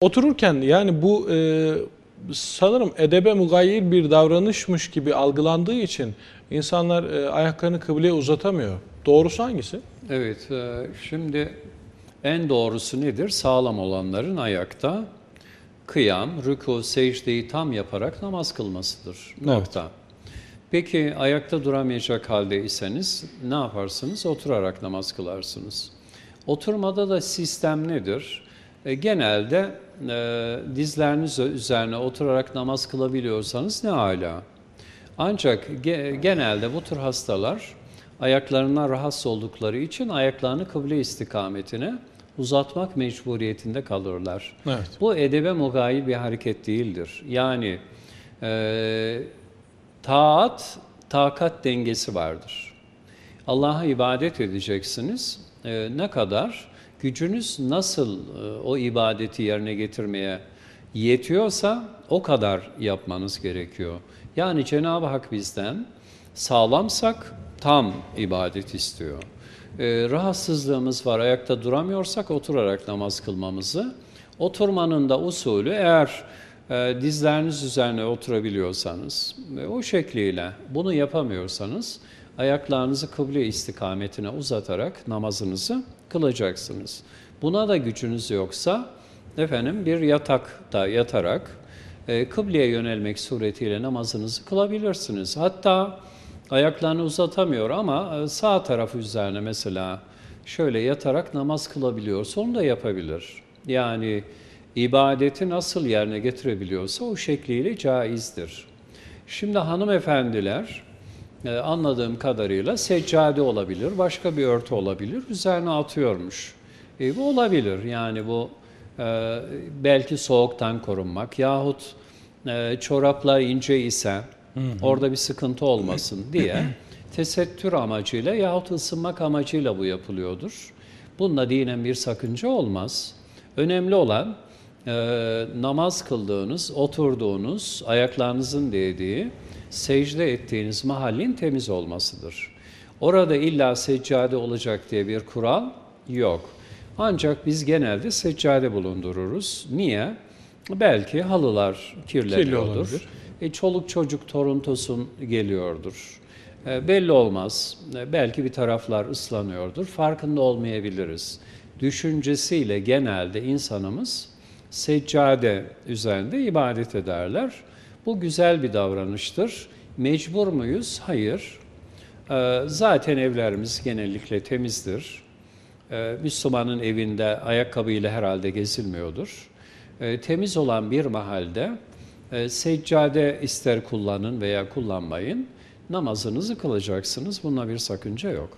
Otururken yani bu e, sanırım edebe mugayyir bir davranışmış gibi algılandığı için insanlar e, ayaklarını kıbleye uzatamıyor. Doğrusu hangisi? Evet, e, şimdi en doğrusu nedir? Sağlam olanların ayakta kıyam, rükû, secdeyi tam yaparak namaz kılmasıdır. Nokta. Peki ayakta duramayacak haldeyseniz ne yaparsınız? Oturarak namaz kılarsınız. Oturmada da sistem nedir? E, genelde e, dizleriniz üzerine oturarak namaz kılabiliyorsanız ne âlâ. Ancak ge- genelde bu tür hastalar ayaklarından rahatsız oldukları için ayaklarını kıble istikametine uzatmak mecburiyetinde kalırlar. Evet. Bu edebe mugayi bir hareket değildir. Yani e, taat, takat dengesi vardır. Allah'a ibadet edeceksiniz. E, ne kadar? Gücünüz nasıl e, o ibadeti yerine getirmeye yetiyorsa o kadar yapmanız gerekiyor. Yani Cenab-ı Hak bizden sağlamsak tam ibadet istiyor. E, rahatsızlığımız var, ayakta duramıyorsak oturarak namaz kılmamızı. Oturmanın da usulü eğer e, dizleriniz üzerine oturabiliyorsanız o şekliyle bunu yapamıyorsanız ayaklarınızı kıble istikametine uzatarak namazınızı kılacaksınız. Buna da gücünüz yoksa efendim bir yatakta yatarak e, kıbleye yönelmek suretiyle namazınızı kılabilirsiniz. Hatta ayaklarını uzatamıyor ama e, sağ tarafı üzerine mesela şöyle yatarak namaz kılabiliyorsa onu da yapabilir. Yani ibadeti nasıl yerine getirebiliyorsa o şekliyle caizdir. Şimdi hanımefendiler e, anladığım kadarıyla seccade olabilir, başka bir örtü olabilir, üzerine atıyormuş. E, bu olabilir yani bu e, belki soğuktan korunmak yahut e, çoraplar ince ise orada bir sıkıntı olmasın diye tesettür amacıyla yahut ısınmak amacıyla bu yapılıyordur. Bununla dinen bir sakınca olmaz. Önemli olan e, namaz kıldığınız, oturduğunuz, ayaklarınızın değdiği, secde ettiğiniz mahallin temiz olmasıdır. Orada illa seccade olacak diye bir kural yok. Ancak biz genelde seccade bulundururuz. Niye? Belki halılar kirleniyordur. olabilir. E, çoluk çocuk torun tosun geliyordur. E, belli olmaz. E, belki bir taraflar ıslanıyordur. Farkında olmayabiliriz. Düşüncesiyle genelde insanımız seccade üzerinde ibadet ederler. Bu güzel bir davranıştır. Mecbur muyuz? Hayır. E, zaten evlerimiz genellikle temizdir. E, Müslümanın evinde ayakkabıyla herhalde gezilmiyordur. E, temiz olan bir mahalde e, seccade ister kullanın veya kullanmayın namazınızı kılacaksınız. Bunda bir sakınca yok.